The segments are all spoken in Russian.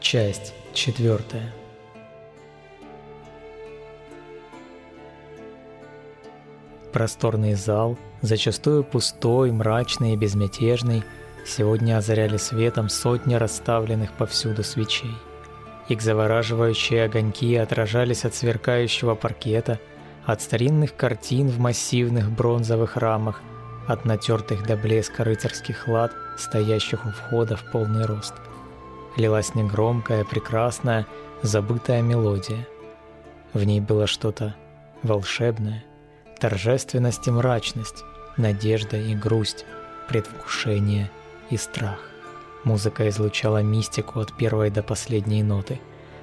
Часть четвертая. Просторный зал, зачастую пустой, мрачный и безмятежный, сегодня озаряли светом сотни расставленных повсюду свечей. Их завораживающие огоньки отражались от сверкающего паркета, от старинных картин в массивных бронзовых рамах, от натертых до блеска рыцарских лад, стоящих у входа в полный рост – лилась негромкая, прекрасная, забытая мелодия. В ней было что-то волшебное, торжественность и мрачность, надежда и грусть, предвкушение и страх. Музыка излучала мистику от первой до последней ноты,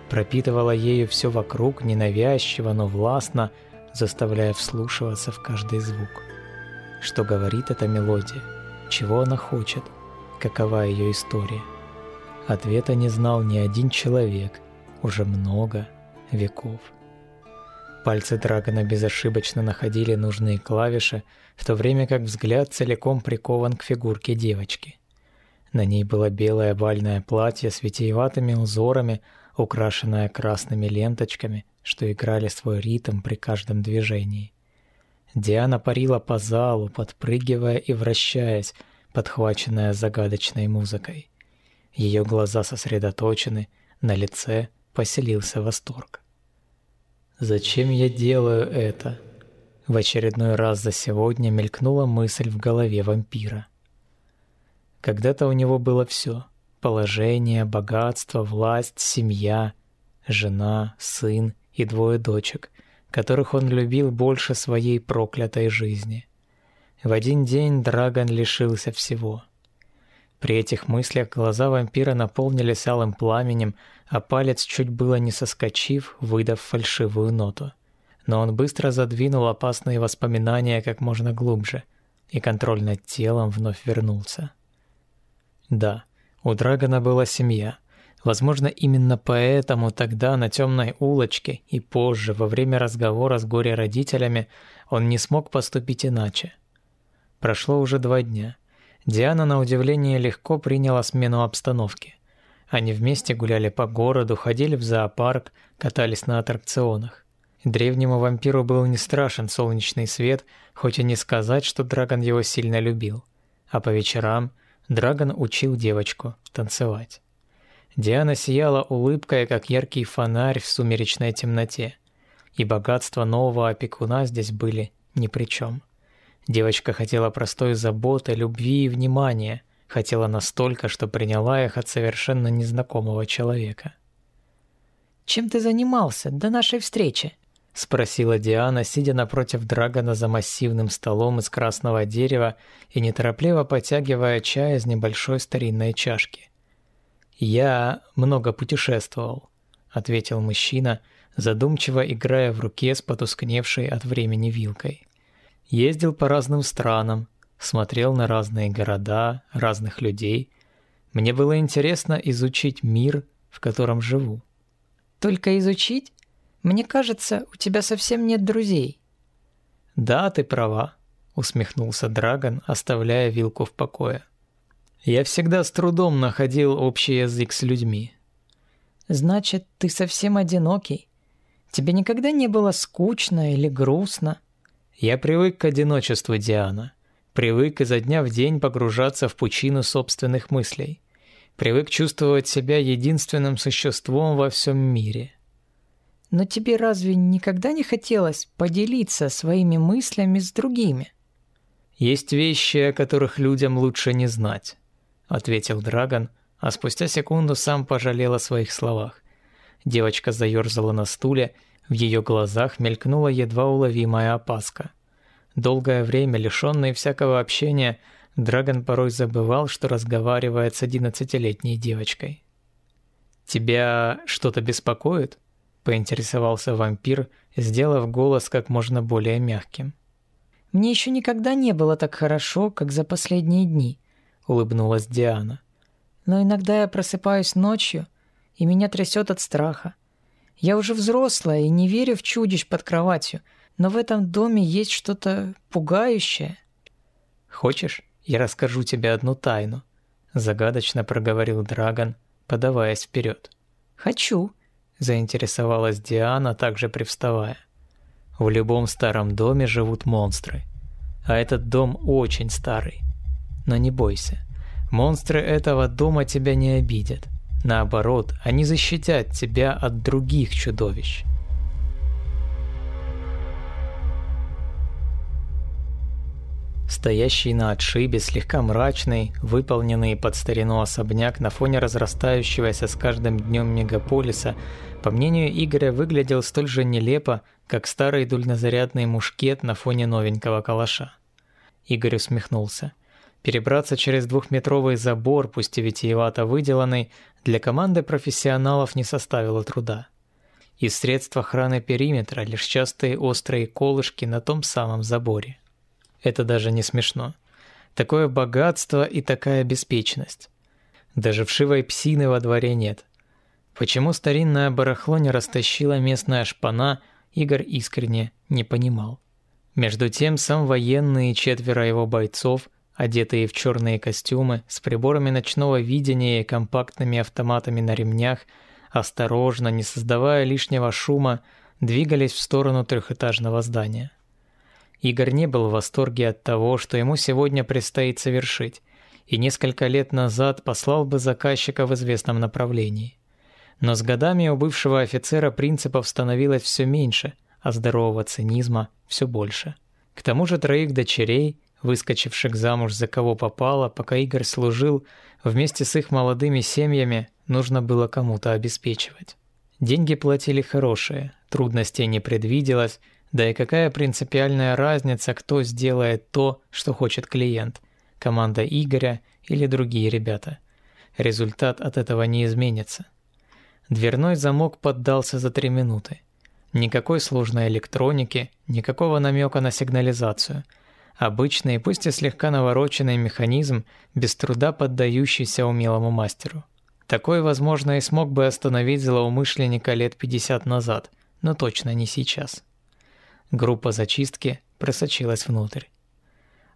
пропитывала ею все вокруг ненавязчиво, но властно, заставляя вслушиваться в каждый звук. Что говорит эта мелодия? Чего она хочет? Какова ее история? Ответа не знал ни один человек уже много веков. Пальцы Драгона безошибочно находили нужные клавиши, в то время как взгляд целиком прикован к фигурке девочки. На ней было белое бальное платье с витиеватыми узорами, украшенное красными ленточками, что играли свой ритм при каждом движении. Диана парила по залу, подпрыгивая и вращаясь, подхваченная загадочной музыкой. Ее глаза сосредоточены, на лице поселился восторг. «Зачем я делаю это?» В очередной раз за сегодня мелькнула мысль в голове вампира. Когда-то у него было все – положение, богатство, власть, семья, жена, сын и двое дочек, которых он любил больше своей проклятой жизни. В один день Драгон лишился всего – при этих мыслях глаза вампира наполнились алым пламенем, а палец чуть было не соскочив, выдав фальшивую ноту. Но он быстро задвинул опасные воспоминания как можно глубже, и контроль над телом вновь вернулся. Да, у Драгона была семья. Возможно, именно поэтому тогда на темной улочке и позже, во время разговора с горе-родителями, он не смог поступить иначе. Прошло уже два дня – Диана, на удивление, легко приняла смену обстановки. Они вместе гуляли по городу, ходили в зоопарк, катались на аттракционах. Древнему вампиру был не страшен солнечный свет, хоть и не сказать, что Драгон его сильно любил. А по вечерам Драгон учил девочку танцевать. Диана сияла улыбкой, как яркий фонарь в сумеречной темноте. И богатства нового опекуна здесь были ни при чем. Девочка хотела простой заботы, любви и внимания, хотела настолько, что приняла их от совершенно незнакомого человека. «Чем ты занимался до нашей встречи?» — спросила Диана, сидя напротив Драгона за массивным столом из красного дерева и неторопливо потягивая чай из небольшой старинной чашки. «Я много путешествовал», — ответил мужчина, задумчиво играя в руке с потускневшей от времени вилкой. Ездил по разным странам, смотрел на разные города, разных людей. Мне было интересно изучить мир, в котором живу. Только изучить? Мне кажется, у тебя совсем нет друзей. Да, ты права, усмехнулся Драгон, оставляя вилку в покое. Я всегда с трудом находил общий язык с людьми. Значит, ты совсем одинокий. Тебе никогда не было скучно или грустно? Я привык к одиночеству Диана. Привык изо дня в день погружаться в пучину собственных мыслей. Привык чувствовать себя единственным существом во всем мире. Но тебе разве никогда не хотелось поделиться своими мыслями с другими? Есть вещи, о которых людям лучше не знать, ответил Драгон, а спустя секунду сам пожалел о своих словах. Девочка заерзала на стуле в ее глазах мелькнула едва уловимая опаска. Долгое время, лишенный всякого общения, Драгон порой забывал, что разговаривает с одиннадцатилетней девочкой. «Тебя что-то беспокоит?» – поинтересовался вампир, сделав голос как можно более мягким. «Мне еще никогда не было так хорошо, как за последние дни», – улыбнулась Диана. «Но иногда я просыпаюсь ночью, и меня трясет от страха. Я уже взрослая и не верю в чудищ под кроватью, но в этом доме есть что-то пугающее. Хочешь, я расскажу тебе одну тайну? Загадочно проговорил Драгон, подаваясь вперед. «Хочу», – заинтересовалась Диана, также привставая. «В любом старом доме живут монстры. А этот дом очень старый. Но не бойся, монстры этого дома тебя не обидят. Наоборот, они защитят тебя от других чудовищ». Стоящий на отшибе, слегка мрачный, выполненный под старину особняк на фоне разрастающегося с каждым днем мегаполиса, по мнению Игоря, выглядел столь же нелепо, как старый дульнозарядный мушкет на фоне новенького калаша. Игорь усмехнулся. Перебраться через двухметровый забор, пусть и витиевато выделанный, для команды профессионалов не составило труда. Из средств охраны периметра лишь частые острые колышки на том самом заборе. Это даже не смешно. Такое богатство и такая беспечность. Даже вшивой псины во дворе нет. Почему старинное барахло не растащила местная шпана, Игорь искренне не понимал. Между тем, сам военный и четверо его бойцов, одетые в черные костюмы, с приборами ночного видения и компактными автоматами на ремнях, осторожно, не создавая лишнего шума, двигались в сторону трехэтажного здания. Игорь не был в восторге от того, что ему сегодня предстоит совершить, и несколько лет назад послал бы заказчика в известном направлении. Но с годами у бывшего офицера принципов становилось все меньше, а здорового цинизма все больше. К тому же троих дочерей, выскочивших замуж за кого попало, пока Игорь служил, вместе с их молодыми семьями нужно было кому-то обеспечивать. Деньги платили хорошие, трудностей не предвиделось, да и какая принципиальная разница, кто сделает то, что хочет клиент, команда Игоря или другие ребята. Результат от этого не изменится. Дверной замок поддался за три минуты. Никакой сложной электроники, никакого намека на сигнализацию. Обычный, пусть и слегка навороченный механизм, без труда поддающийся умелому мастеру. Такой, возможно, и смог бы остановить злоумышленника лет 50 назад, но точно не сейчас. Группа зачистки просочилась внутрь.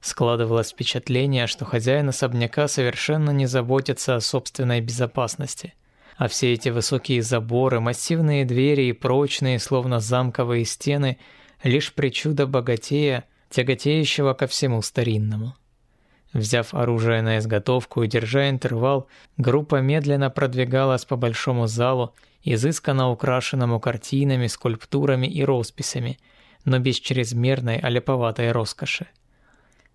Складывалось впечатление, что хозяин особняка совершенно не заботится о собственной безопасности. А все эти высокие заборы, массивные двери и прочные, словно замковые стены, лишь причуда богатея, тяготеющего ко всему старинному. Взяв оружие на изготовку и держа интервал, группа медленно продвигалась по большому залу, изысканно украшенному картинами, скульптурами и росписями – но без чрезмерной аляповатой роскоши.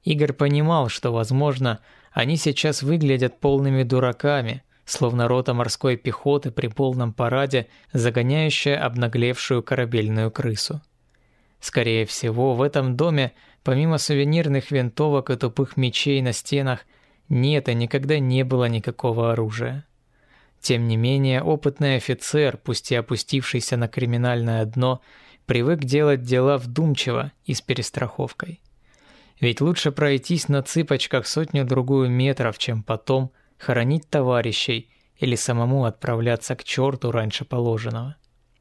Игорь понимал, что, возможно, они сейчас выглядят полными дураками, словно рота морской пехоты при полном параде, загоняющая обнаглевшую корабельную крысу. Скорее всего, в этом доме, помимо сувенирных винтовок и тупых мечей на стенах, нет и никогда не было никакого оружия. Тем не менее, опытный офицер, пусть и опустившийся на криминальное дно, привык делать дела вдумчиво и с перестраховкой. Ведь лучше пройтись на цыпочках сотню-другую метров, чем потом хоронить товарищей или самому отправляться к черту раньше положенного.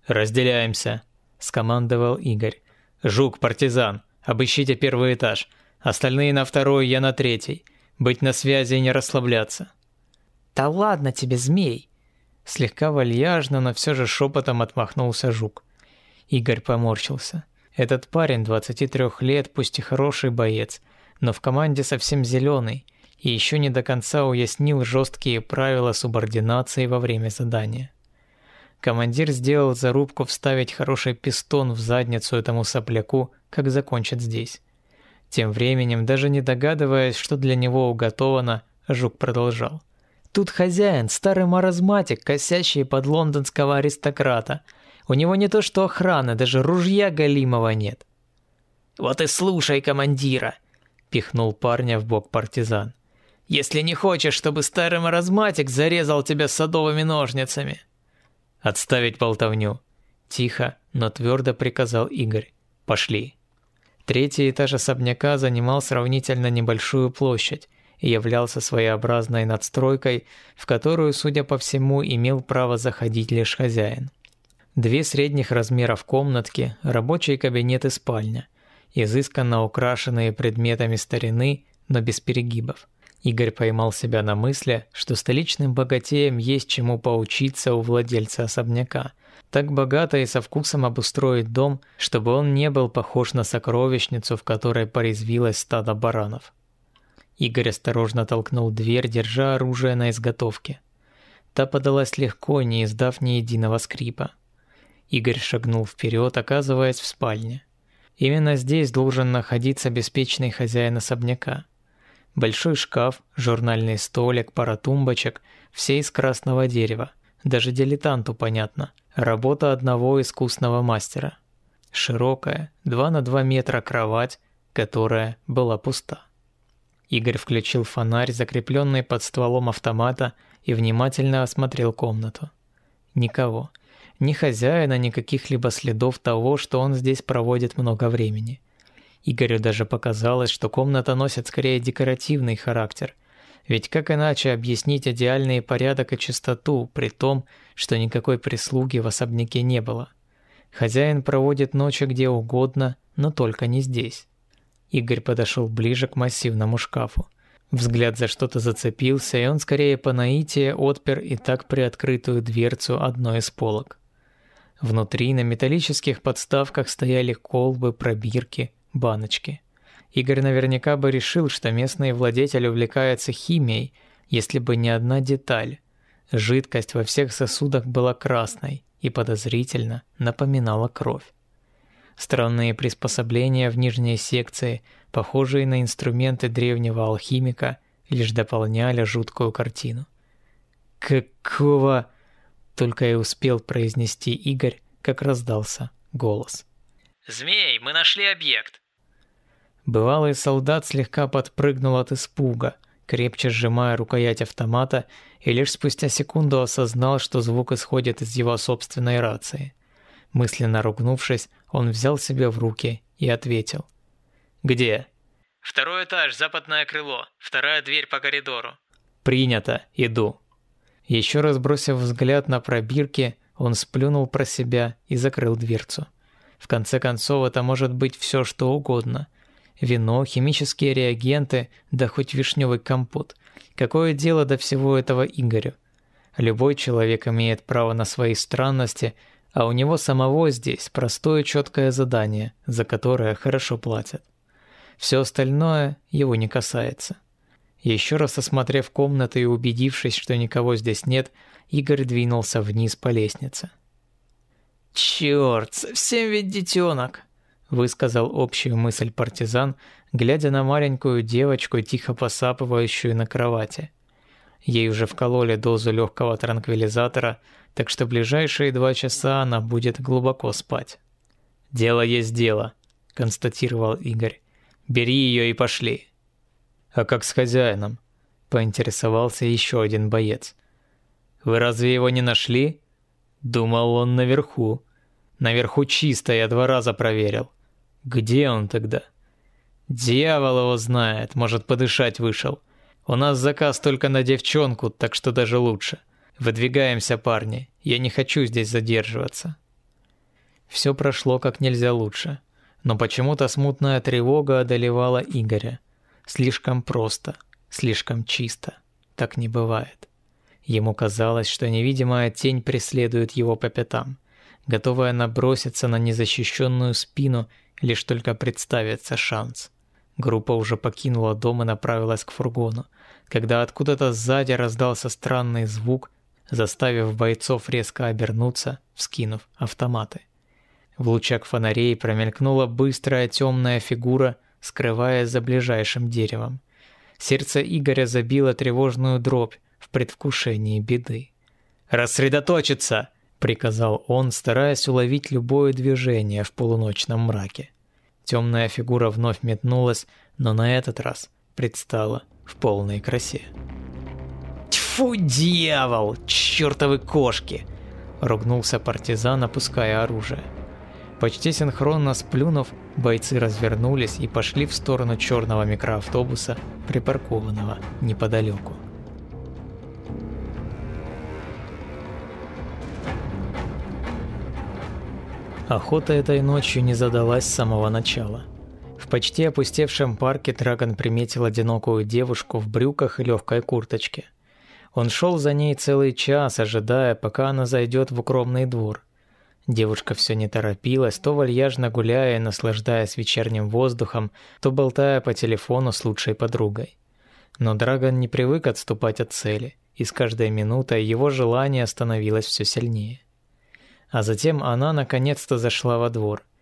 «Разделяемся», – скомандовал Игорь. «Жук, партизан, обыщите первый этаж. Остальные на второй, я на третий. Быть на связи и не расслабляться». «Да ладно тебе, змей!» Слегка вальяжно, но все же шепотом отмахнулся Жук. Игорь поморщился. Этот парень 23 лет, пусть и хороший боец, но в команде совсем зеленый и еще не до конца уяснил жесткие правила субординации во время задания. Командир сделал зарубку вставить хороший пистон в задницу этому сопляку, как закончит здесь. Тем временем, даже не догадываясь, что для него уготовано, Жук продолжал. «Тут хозяин, старый маразматик, косящий под лондонского аристократа – у него не то что охрана, даже ружья Галимова нет. «Вот и слушай командира!» – пихнул парня в бок партизан. «Если не хочешь, чтобы старый маразматик зарезал тебя садовыми ножницами!» «Отставить болтовню!» – тихо, но твердо приказал Игорь. «Пошли!» Третий этаж особняка занимал сравнительно небольшую площадь и являлся своеобразной надстройкой, в которую, судя по всему, имел право заходить лишь хозяин. Две средних размеров комнатки, рабочий кабинет и спальня, изысканно украшенные предметами старины, но без перегибов. Игорь поймал себя на мысли, что столичным богатеям есть чему поучиться у владельца особняка. Так богато и со вкусом обустроить дом, чтобы он не был похож на сокровищницу, в которой порезвилось стадо баранов. Игорь осторожно толкнул дверь, держа оружие на изготовке. Та подалась легко, не издав ни единого скрипа. Игорь шагнул вперед, оказываясь в спальне. Именно здесь должен находиться беспечный хозяин особняка. Большой шкаф, журнальный столик, пара тумбочек, все из красного дерева. Даже дилетанту понятно. Работа одного искусного мастера. Широкая, 2 на 2 метра кровать, которая была пуста. Игорь включил фонарь, закрепленный под стволом автомата, и внимательно осмотрел комнату. Никого. Ни хозяина, ни каких-либо следов того, что он здесь проводит много времени. Игорю даже показалось, что комната носит скорее декоративный характер. Ведь как иначе объяснить идеальный порядок и чистоту, при том, что никакой прислуги в особняке не было? Хозяин проводит ночи где угодно, но только не здесь. Игорь подошел ближе к массивному шкафу. Взгляд за что-то зацепился, и он скорее по наитии отпер и так приоткрытую дверцу одной из полок. Внутри на металлических подставках стояли колбы, пробирки, баночки. Игорь наверняка бы решил, что местный владетель увлекается химией, если бы не одна деталь. Жидкость во всех сосудах была красной и подозрительно напоминала кровь. Странные приспособления в нижней секции, похожие на инструменты древнего алхимика, лишь дополняли жуткую картину. «Какого?» — только и успел произнести Игорь, как раздался голос. «Змей, мы нашли объект!» Бывалый солдат слегка подпрыгнул от испуга, крепче сжимая рукоять автомата, и лишь спустя секунду осознал, что звук исходит из его собственной рации. Мысленно ругнувшись, он взял себя в руки и ответил. «Где?» «Второй этаж, западное крыло, вторая дверь по коридору». «Принято, иду». Еще раз бросив взгляд на пробирки, он сплюнул про себя и закрыл дверцу. В конце концов, это может быть все что угодно. Вино, химические реагенты, да хоть вишневый компот. Какое дело до всего этого Игорю? Любой человек имеет право на свои странности – а у него самого здесь простое четкое задание, за которое хорошо платят. Все остальное его не касается. Еще раз осмотрев комнату и убедившись, что никого здесь нет, Игорь двинулся вниз по лестнице. «Черт, совсем ведь детенок!» Высказал общую мысль партизан, глядя на маленькую девочку, тихо посапывающую на кровати. Ей уже вкололи дозу легкого транквилизатора, так что ближайшие два часа она будет глубоко спать. «Дело есть дело», – констатировал Игорь. «Бери ее и пошли». «А как с хозяином?» – поинтересовался еще один боец. «Вы разве его не нашли?» «Думал, он наверху. Наверху чисто, я два раза проверил. Где он тогда?» «Дьявол его знает, может, подышать вышел. У нас заказ только на девчонку, так что даже лучше». Выдвигаемся, парни. Я не хочу здесь задерживаться. Все прошло как нельзя лучше, но почему-то смутная тревога одолевала Игоря. Слишком просто, слишком чисто. Так не бывает. Ему казалось, что невидимая тень преследует его по пятам, готовая наброситься на незащищенную спину, лишь только представится шанс. Группа уже покинула дом и направилась к фургону, когда откуда-то сзади раздался странный звук, заставив бойцов резко обернуться, вскинув автоматы. В лучах фонарей промелькнула быстрая темная фигура, скрываясь за ближайшим деревом. Сердце Игоря забило тревожную дробь в предвкушении беды. «Рассредоточиться!» – приказал он, стараясь уловить любое движение в полуночном мраке. Темная фигура вновь метнулась, но на этот раз предстала в полной красе. «Фу, дьявол! Чёртовы кошки!» Ругнулся партизан, опуская оружие. Почти синхронно сплюнув, бойцы развернулись и пошли в сторону черного микроавтобуса, припаркованного неподалеку. Охота этой ночью не задалась с самого начала. почти опустевшем парке Драгон приметил одинокую девушку в брюках и легкой курточке. Он шел за ней целый час, ожидая, пока она зайдет в укромный двор. Девушка все не торопилась, то вальяжно гуляя и наслаждаясь вечерним воздухом, то болтая по телефону с лучшей подругой. Но Драгон не привык отступать от цели, и с каждой минутой его желание становилось все сильнее. А затем она наконец-то зашла во двор –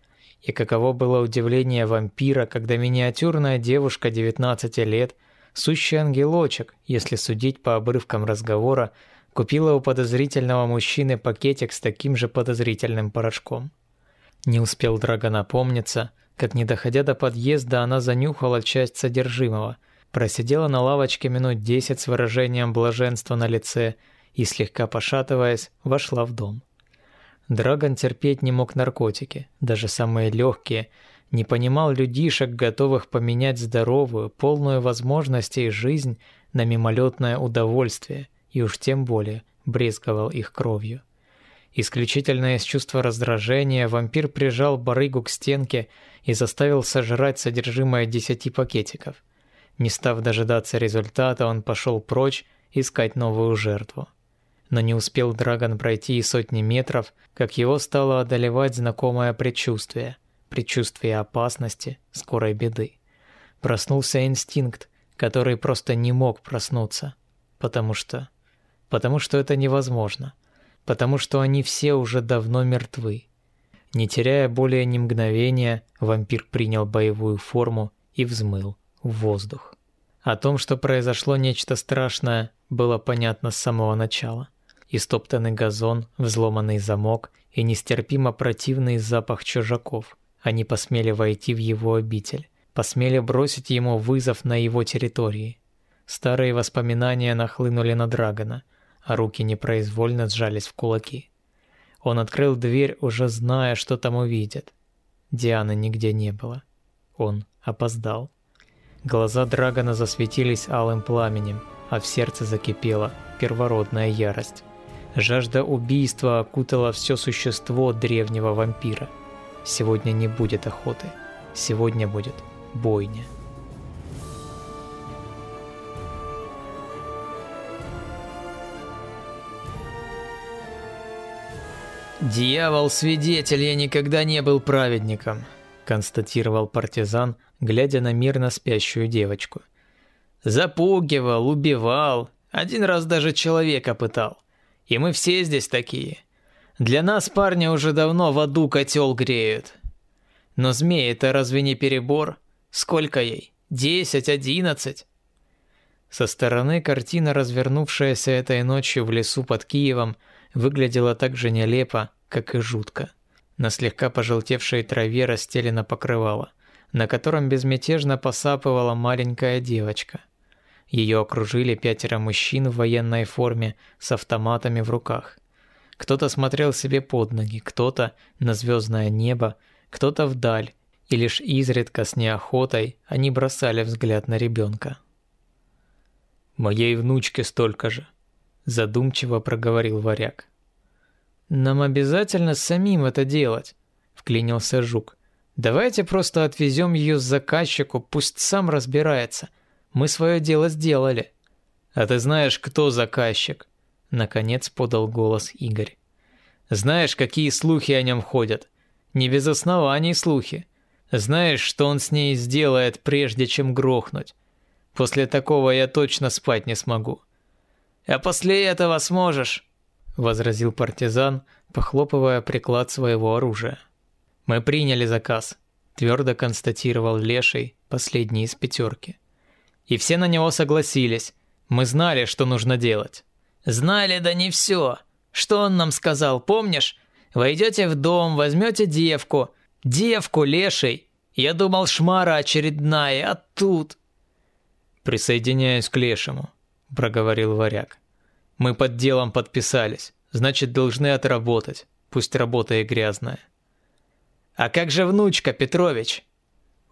и каково было удивление вампира, когда миниатюрная девушка 19 лет, сущий ангелочек, если судить по обрывкам разговора, купила у подозрительного мужчины пакетик с таким же подозрительным порошком. Не успел Драгон опомниться, как не доходя до подъезда, она занюхала часть содержимого, просидела на лавочке минут десять с выражением блаженства на лице и, слегка пошатываясь, вошла в дом. Драгон терпеть не мог наркотики, даже самые легкие, не понимал людишек, готовых поменять здоровую, полную возможностей жизнь на мимолетное удовольствие, и уж тем более брезговал их кровью. Исключительно из чувства раздражения вампир прижал барыгу к стенке и заставил сожрать содержимое десяти пакетиков. Не став дожидаться результата, он пошел прочь искать новую жертву но не успел Драгон пройти и сотни метров, как его стало одолевать знакомое предчувствие, предчувствие опасности, скорой беды. Проснулся инстинкт, который просто не мог проснуться, потому что... потому что это невозможно, потому что они все уже давно мертвы. Не теряя более ни мгновения, вампир принял боевую форму и взмыл в воздух. О том, что произошло нечто страшное, было понятно с самого начала истоптанный газон, взломанный замок и нестерпимо противный запах чужаков. Они посмели войти в его обитель, посмели бросить ему вызов на его территории. Старые воспоминания нахлынули на Драгона, а руки непроизвольно сжались в кулаки. Он открыл дверь, уже зная, что там увидит. Дианы нигде не было. Он опоздал. Глаза Драгона засветились алым пламенем, а в сердце закипела первородная ярость. Жажда убийства окутала все существо древнего вампира. Сегодня не будет охоты. Сегодня будет бойня. «Дьявол-свидетель, я никогда не был праведником», – констатировал партизан, глядя на мирно спящую девочку. «Запугивал, убивал, один раз даже человека пытал. И мы все здесь такие. Для нас парня уже давно в аду котел греют. Но змеи это разве не перебор? Сколько ей? Десять, одиннадцать? Со стороны картина, развернувшаяся этой ночью в лесу под Киевом, выглядела так же нелепо, как и жутко. На слегка пожелтевшей траве расстелено покрывало, на котором безмятежно посапывала маленькая девочка – ее окружили пятеро мужчин в военной форме с автоматами в руках. Кто-то смотрел себе под ноги, кто-то на звездное небо, кто-то вдаль, и лишь изредка с неохотой они бросали взгляд на ребенка. «Моей внучке столько же», – задумчиво проговорил варяг. «Нам обязательно самим это делать», – вклинился Жук. «Давайте просто отвезем ее заказчику, пусть сам разбирается». Мы свое дело сделали. А ты знаешь, кто заказчик? Наконец подал голос Игорь. Знаешь, какие слухи о нем ходят? Не без оснований слухи. Знаешь, что он с ней сделает, прежде чем грохнуть? После такого я точно спать не смогу. А после этого сможешь, возразил партизан, похлопывая приклад своего оружия. Мы приняли заказ, твердо констатировал Леший, последний из пятерки. И все на него согласились. Мы знали, что нужно делать. Знали, да не все. Что он нам сказал, помнишь? Войдете в дом, возьмете девку. Девку, леший. Я думал, шмара очередная, а тут... «Присоединяюсь к лешему», — проговорил варяг. «Мы под делом подписались, значит, должны отработать, пусть работа и грязная». «А как же внучка, Петрович?»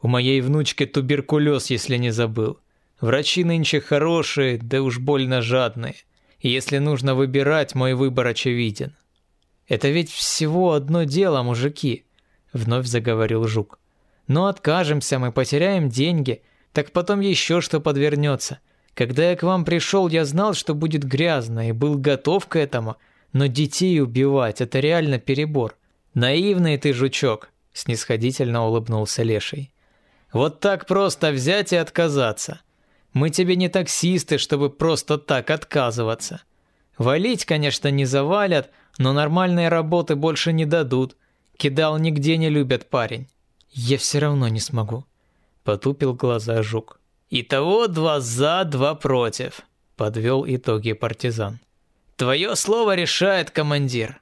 «У моей внучки туберкулез, если не забыл. Врачи нынче хорошие, да уж больно жадные. если нужно выбирать, мой выбор очевиден. Это ведь всего одно дело, мужики, вновь заговорил Жук. Но откажемся, мы потеряем деньги, так потом еще что подвернется. Когда я к вам пришел, я знал, что будет грязно и был готов к этому, но детей убивать – это реально перебор. Наивный ты, жучок, снисходительно улыбнулся Леший. Вот так просто взять и отказаться. Мы тебе не таксисты, чтобы просто так отказываться. Валить, конечно, не завалят, но нормальные работы больше не дадут. Кидал нигде не любят парень. Я все равно не смогу. Потупил глаза жук. Итого два за, два против. Подвел итоги партизан. Твое слово решает, командир.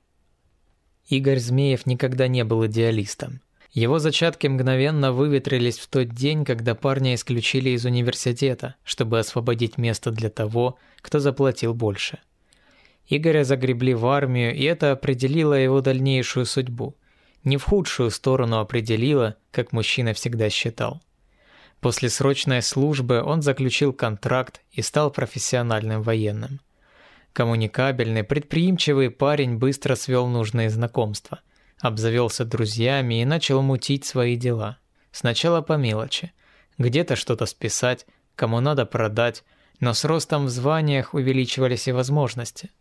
Игорь Змеев никогда не был идеалистом. Его зачатки мгновенно выветрились в тот день, когда парня исключили из университета, чтобы освободить место для того, кто заплатил больше. Игоря загребли в армию, и это определило его дальнейшую судьбу. Не в худшую сторону определило, как мужчина всегда считал. После срочной службы он заключил контракт и стал профессиональным военным. Коммуникабельный, предприимчивый парень быстро свел нужные знакомства, обзавелся друзьями и начал мутить свои дела. Сначала по мелочи. Где-то что-то списать, кому надо продать, но с ростом в званиях увеличивались и возможности –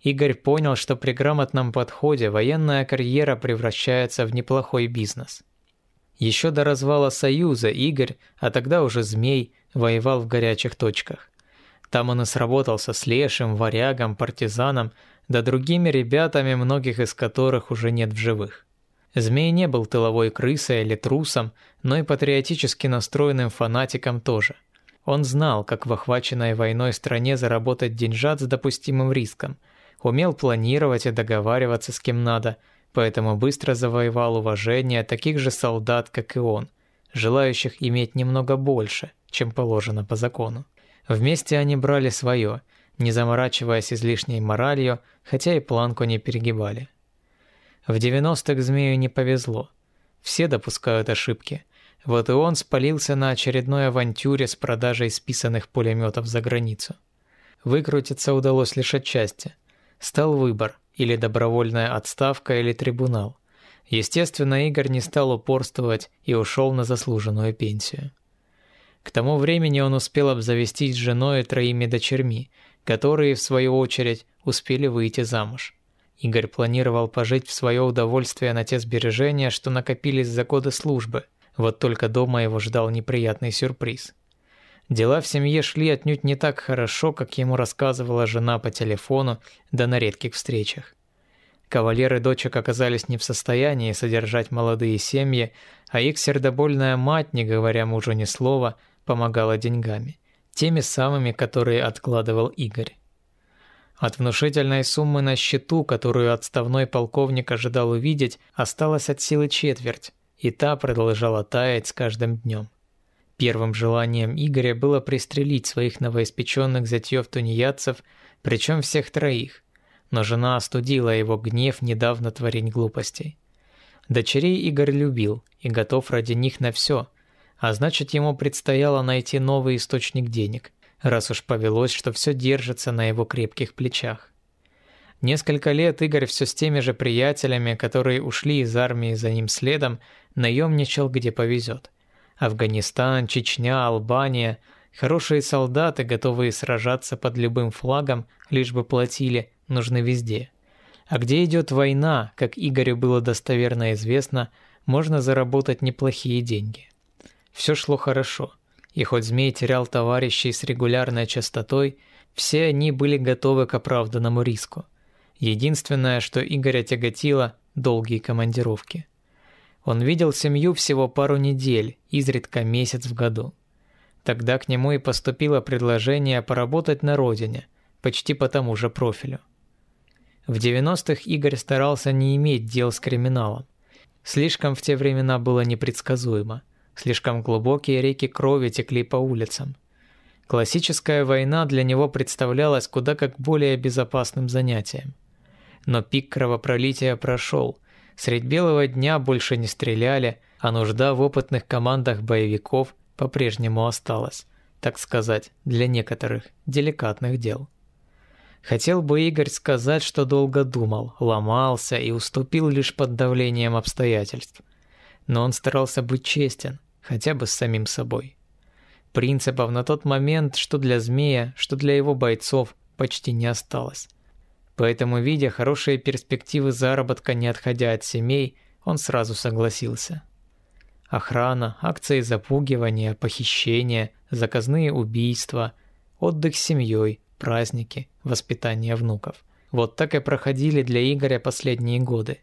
Игорь понял, что при грамотном подходе военная карьера превращается в неплохой бизнес. Еще до развала Союза Игорь, а тогда уже Змей, воевал в горячих точках. Там он и сработался с Лешим, Варягом, Партизаном, да другими ребятами, многих из которых уже нет в живых. Змей не был тыловой крысой или трусом, но и патриотически настроенным фанатиком тоже. Он знал, как в охваченной войной стране заработать деньжат с допустимым риском – умел планировать и договариваться с кем надо, поэтому быстро завоевал уважение таких же солдат, как и он, желающих иметь немного больше, чем положено по закону. Вместе они брали свое, не заморачиваясь излишней моралью, хотя и планку не перегибали. В 90-х Змею не повезло. Все допускают ошибки. Вот и он спалился на очередной авантюре с продажей списанных пулеметов за границу. Выкрутиться удалось лишь отчасти – Стал выбор – или добровольная отставка, или трибунал. Естественно, Игорь не стал упорствовать и ушел на заслуженную пенсию. К тому времени он успел обзавестись женой и троими дочерьми, которые, в свою очередь, успели выйти замуж. Игорь планировал пожить в свое удовольствие на те сбережения, что накопились за годы службы. Вот только дома его ждал неприятный сюрприз. Дела в семье шли отнюдь не так хорошо, как ему рассказывала жена по телефону, да на редких встречах. Кавалеры дочек оказались не в состоянии содержать молодые семьи, а их сердобольная мать, не говоря мужу ни слова, помогала деньгами. Теми самыми, которые откладывал Игорь. От внушительной суммы на счету, которую отставной полковник ожидал увидеть, осталось от силы четверть, и та продолжала таять с каждым днем. Первым желанием Игоря было пристрелить своих новоиспеченных затьев-тунеядцев, причем всех троих. Но жена остудила его гнев недавно творить глупостей. Дочерей Игорь любил и готов ради них на все, а значит ему предстояло найти новый источник денег, раз уж повелось, что все держится на его крепких плечах. Несколько лет Игорь все с теми же приятелями, которые ушли из армии за ним следом, наемничал где повезет – Афганистан, Чечня, Албания. Хорошие солдаты, готовые сражаться под любым флагом, лишь бы платили, нужны везде. А где идет война, как Игорю было достоверно известно, можно заработать неплохие деньги. Все шло хорошо. И хоть Змей терял товарищей с регулярной частотой, все они были готовы к оправданному риску. Единственное, что Игоря тяготило – долгие командировки. Он видел семью всего пару недель, изредка месяц в году. Тогда к нему и поступило предложение поработать на родине, почти по тому же профилю. В 90-х Игорь старался не иметь дел с криминалом. Слишком в те времена было непредсказуемо. Слишком глубокие реки крови текли по улицам. Классическая война для него представлялась куда как более безопасным занятием. Но пик кровопролития прошел – Средь белого дня больше не стреляли, а нужда в опытных командах боевиков по-прежнему осталась, так сказать, для некоторых деликатных дел. Хотел бы Игорь сказать, что долго думал, ломался и уступил лишь под давлением обстоятельств. Но он старался быть честен, хотя бы с самим собой. Принципов на тот момент, что для змея, что для его бойцов, почти не осталось. Поэтому, видя хорошие перспективы заработка, не отходя от семей, он сразу согласился. Охрана, акции запугивания, похищения, заказные убийства, отдых с семьей, праздники, воспитание внуков. Вот так и проходили для Игоря последние годы.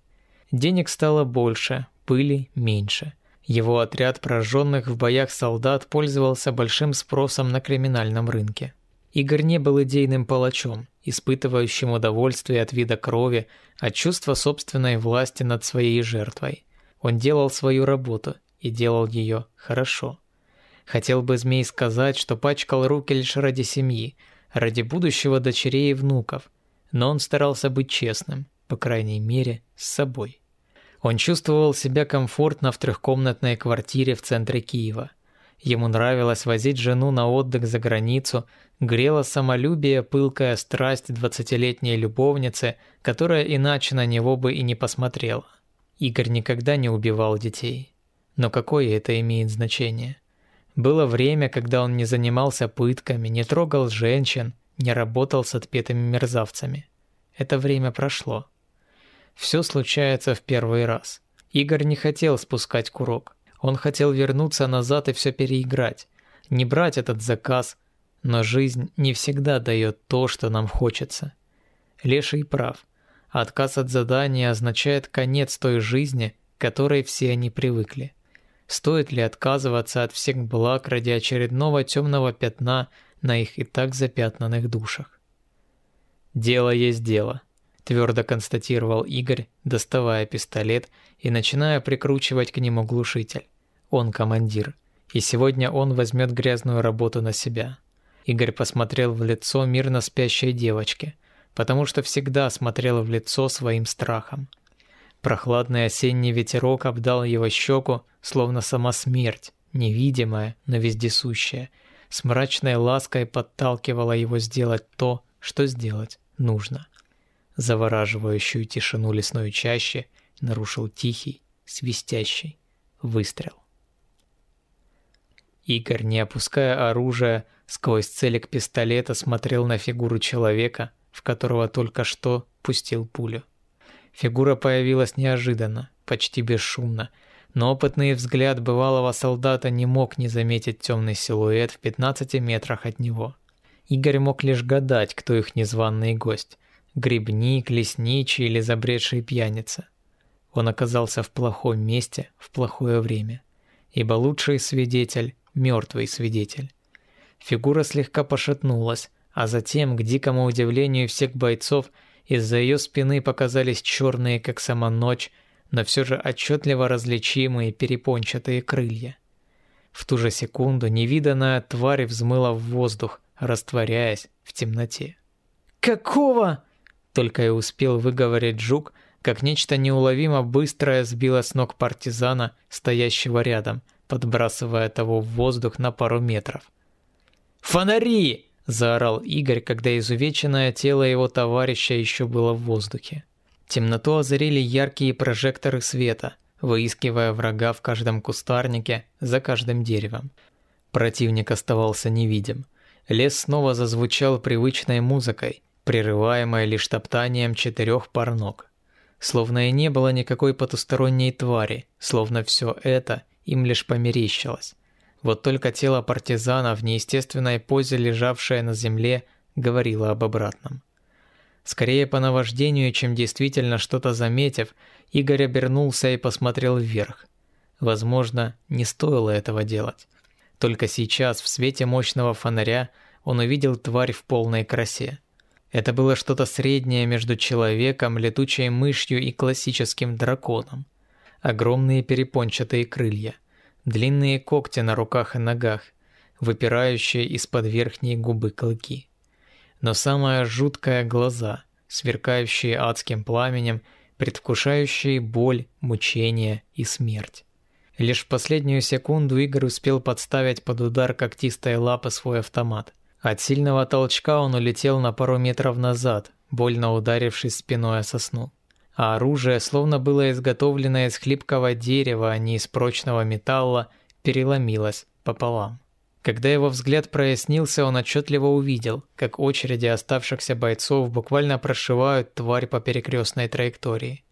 Денег стало больше, пыли меньше. Его отряд прожженных в боях солдат пользовался большим спросом на криминальном рынке. Игорь не был идейным палачом, испытывающим удовольствие от вида крови, от чувства собственной власти над своей жертвой. Он делал свою работу и делал ее хорошо. Хотел бы змей сказать, что пачкал руки лишь ради семьи, ради будущего дочерей и внуков, но он старался быть честным, по крайней мере, с собой. Он чувствовал себя комфортно в трехкомнатной квартире в центре Киева. Ему нравилось возить жену на отдых за границу, грела самолюбие пылкая страсть двадцатилетней любовницы, которая иначе на него бы и не посмотрела. Игорь никогда не убивал детей. Но какое это имеет значение? Было время, когда он не занимался пытками, не трогал женщин, не работал с отпетыми мерзавцами. Это время прошло. Все случается в первый раз. Игорь не хотел спускать курок. Он хотел вернуться назад и все переиграть. Не брать этот заказ, но жизнь не всегда дает то, что нам хочется. Леший прав. Отказ от задания означает конец той жизни, к которой все они привыкли. Стоит ли отказываться от всех благ ради очередного темного пятна на их и так запятнанных душах? «Дело есть дело», – твердо констатировал Игорь, доставая пистолет и начиная прикручивать к нему глушитель. Он командир, и сегодня он возьмет грязную работу на себя. Игорь посмотрел в лицо мирно спящей девочки, потому что всегда смотрел в лицо своим страхом. Прохладный осенний ветерок обдал его щеку, словно сама смерть, невидимая, но вездесущая, с мрачной лаской подталкивала его сделать то, что сделать нужно. Завораживающую тишину лесной чащи нарушил тихий, свистящий выстрел. Игорь, не опуская оружия, сквозь целик пистолета смотрел на фигуру человека, в которого только что пустил пулю. Фигура появилась неожиданно, почти бесшумно, но опытный взгляд бывалого солдата не мог не заметить темный силуэт в 15 метрах от него. Игорь мог лишь гадать, кто их незваный гость – грибник, лесничий или забредший пьяница. Он оказался в плохом месте в плохое время, ибо лучший свидетель – мертвый свидетель. Фигура слегка пошатнулась, а затем, к дикому удивлению всех бойцов – из-за ее спины показались черные, как сама ночь, но все же отчетливо различимые перепончатые крылья. В ту же секунду невиданная тварь взмыла в воздух, растворяясь в темноте. «Какого?» Только и успел выговорить жук, как нечто неуловимо быстрое сбило с ног партизана, стоящего рядом, подбрасывая того в воздух на пару метров. «Фонари!» – заорал Игорь, когда изувеченное тело его товарища еще было в воздухе. Темноту озарили яркие прожекторы света, выискивая врага в каждом кустарнике, за каждым деревом. Противник оставался невидим. Лес снова зазвучал привычной музыкой, прерываемой лишь топтанием четырех пар ног. Словно и не было никакой потусторонней твари, словно все это им лишь померещилось. Вот только тело партизана в неестественной позе, лежавшее на земле, говорило об обратном. Скорее по наваждению, чем действительно что-то заметив, Игорь обернулся и посмотрел вверх. Возможно, не стоило этого делать. Только сейчас, в свете мощного фонаря, он увидел тварь в полной красе. Это было что-то среднее между человеком, летучей мышью и классическим драконом. Огромные перепончатые крылья – длинные когти на руках и ногах, выпирающие из-под верхней губы клыки. Но самое жуткое – глаза, сверкающие адским пламенем, предвкушающие боль, мучение и смерть. Лишь в последнюю секунду Игорь успел подставить под удар когтистой лапы свой автомат. От сильного толчка он улетел на пару метров назад, больно ударившись спиной о сосну. а оружие, словно было изготовлено из хлипкого дерева, а не из прочного металла, переломилось пополам. Когда его взгляд прояснился, он отчетливо увидел, как очереди оставшихся бойцов буквально прошивают тварь по перекрестной траектории.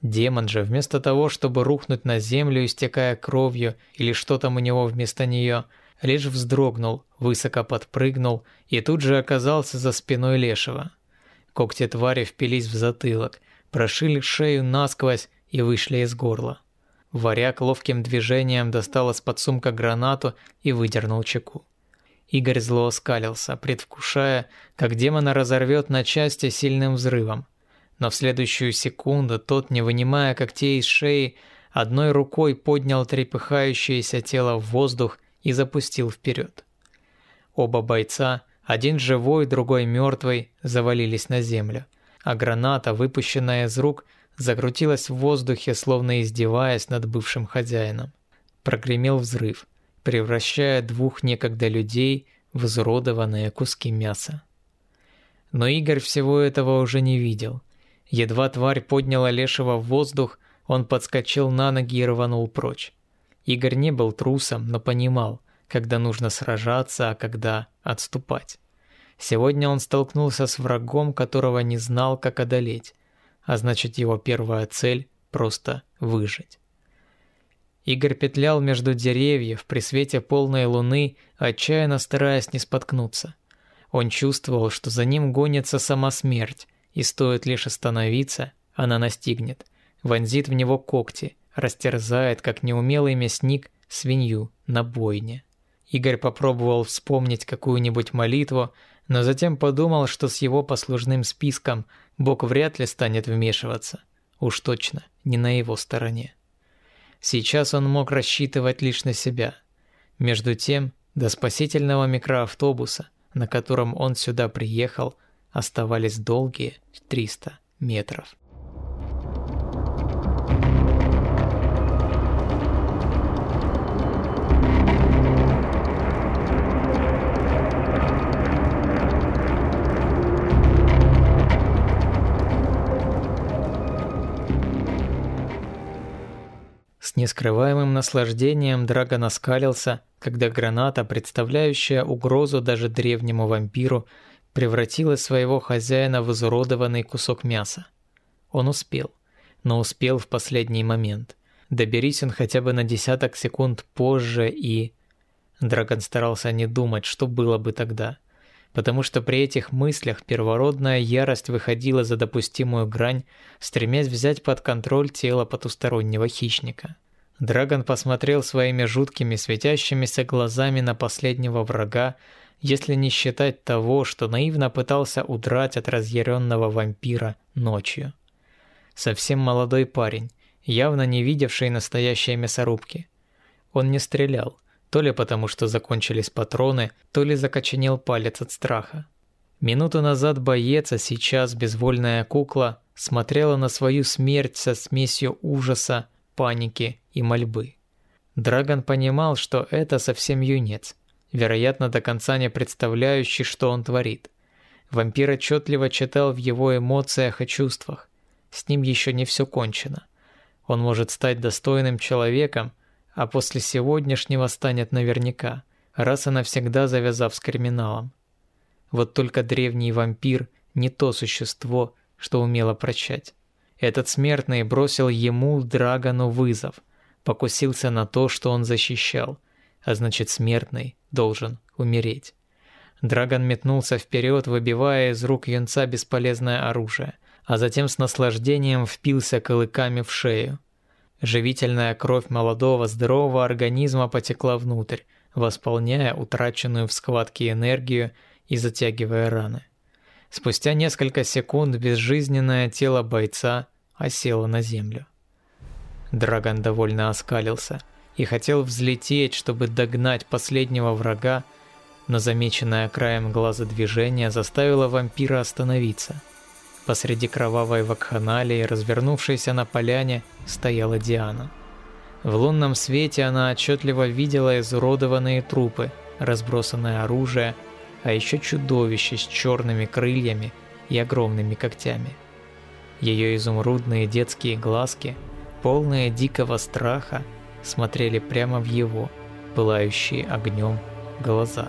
Демон же, вместо того, чтобы рухнуть на землю, истекая кровью, или что там у него вместо нее, лишь вздрогнул, высоко подпрыгнул и тут же оказался за спиной Лешего. Когти твари впились в затылок, прошили шею насквозь и вышли из горла. Варяг ловким движением достал из-под сумка гранату и выдернул чеку. Игорь зло оскалился, предвкушая, как демона разорвет на части сильным взрывом. Но в следующую секунду тот, не вынимая когтей из шеи, одной рукой поднял трепыхающееся тело в воздух и запустил вперед. Оба бойца, один живой, другой мертвый, завалились на землю, а граната, выпущенная из рук, закрутилась в воздухе, словно издеваясь над бывшим хозяином. Прогремел взрыв, превращая двух некогда людей в изуродованные куски мяса. Но Игорь всего этого уже не видел. Едва тварь подняла Лешего в воздух, он подскочил на ноги и рванул прочь. Игорь не был трусом, но понимал, когда нужно сражаться, а когда отступать. Сегодня он столкнулся с врагом, которого не знал, как одолеть а значит его первая цель – просто выжить. Игорь петлял между деревьев при свете полной луны, отчаянно стараясь не споткнуться. Он чувствовал, что за ним гонится сама смерть, и стоит лишь остановиться, она настигнет, вонзит в него когти, растерзает, как неумелый мясник, свинью на бойне. Игорь попробовал вспомнить какую-нибудь молитву, но затем подумал, что с его послужным списком Бог вряд ли станет вмешиваться. Уж точно, не на его стороне. Сейчас он мог рассчитывать лишь на себя. Между тем, до спасительного микроавтобуса, на котором он сюда приехал, оставались долгие 300 метров. Нескрываемым наслаждением Драгон оскалился, когда граната, представляющая угрозу даже древнему вампиру, превратила своего хозяина в изуродованный кусок мяса. Он успел, но успел в последний момент. Доберись он хотя бы на десяток секунд позже и... Драгон старался не думать, что было бы тогда. Потому что при этих мыслях первородная ярость выходила за допустимую грань, стремясь взять под контроль тело потустороннего хищника. Драгон посмотрел своими жуткими светящимися глазами на последнего врага, если не считать того, что наивно пытался удрать от разъяренного вампира ночью. Совсем молодой парень, явно не видевший настоящей мясорубки. Он не стрелял, то ли потому, что закончились патроны, то ли закоченел палец от страха. Минуту назад боец, а сейчас безвольная кукла, смотрела на свою смерть со смесью ужаса, паники и мольбы. Драгон понимал, что это совсем юнец, вероятно, до конца не представляющий, что он творит. Вампир отчетливо читал в его эмоциях и чувствах. С ним еще не все кончено. Он может стать достойным человеком, а после сегодняшнего станет наверняка, раз и навсегда завязав с криминалом. Вот только древний вампир не то существо, что умело прощать. Этот смертный бросил ему, Драгону, вызов. Покусился на то, что он защищал. А значит, смертный должен умереть. Драгон метнулся вперед, выбивая из рук юнца бесполезное оружие, а затем с наслаждением впился клыками в шею. Живительная кровь молодого здорового организма потекла внутрь, восполняя утраченную в схватке энергию и затягивая раны. Спустя несколько секунд безжизненное тело бойца осело на землю. Драгон довольно оскалился и хотел взлететь, чтобы догнать последнего врага, но замеченное краем глаза движение заставило вампира остановиться. Посреди кровавой вакханалии, развернувшейся на поляне, стояла Диана. В лунном свете она отчетливо видела изуродованные трупы, разбросанное оружие – а еще чудовище с черными крыльями и огромными когтями. Ее изумрудные детские глазки, полные дикого страха, смотрели прямо в его, пылающие огнем, глаза.